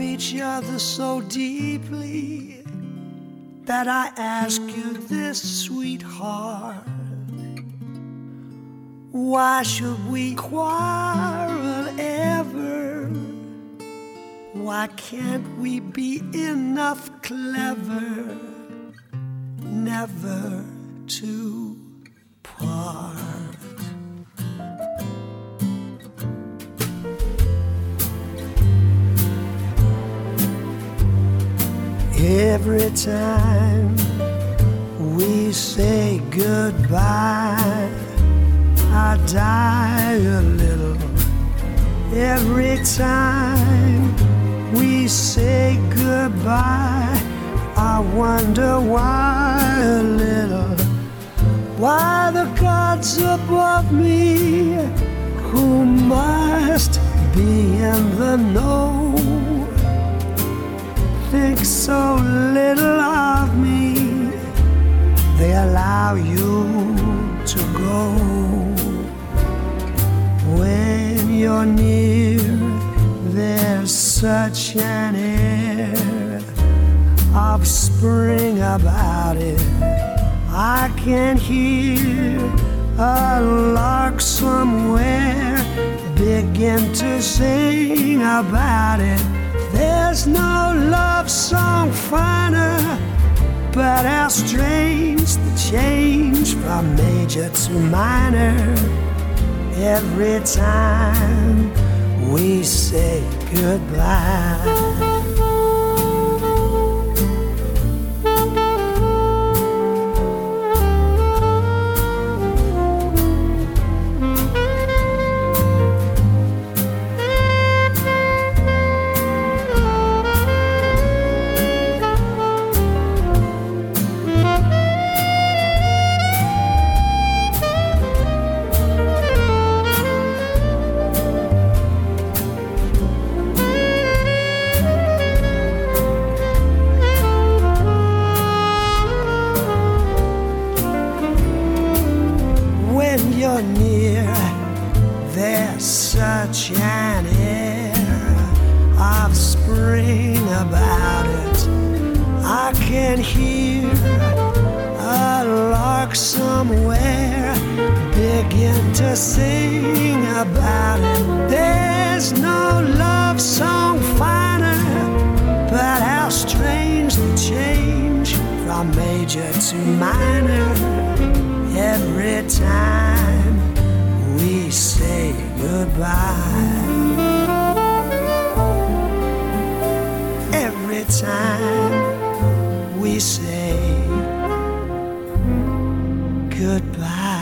each other so deeply that I ask you this, sweetheart. Why should we quarrel ever? Why can't we be enough clever never to Every time we say goodbye, I die a little. Every time we say goodbye, I wonder why a little. Why the gods above me, who must be in the know, so little of me, they allow you to go. When you're near, there's such an air of spring about it. I can hear a lark somewhere begin to sing about it. But how strange the change from major to minor every time we say goodbye. Near, there's such an air of spring about it. I can hear a lark somewhere begin to sing about it. There's no love song finer, but how strange the change from major to minor every time goodbye. Every time we say goodbye.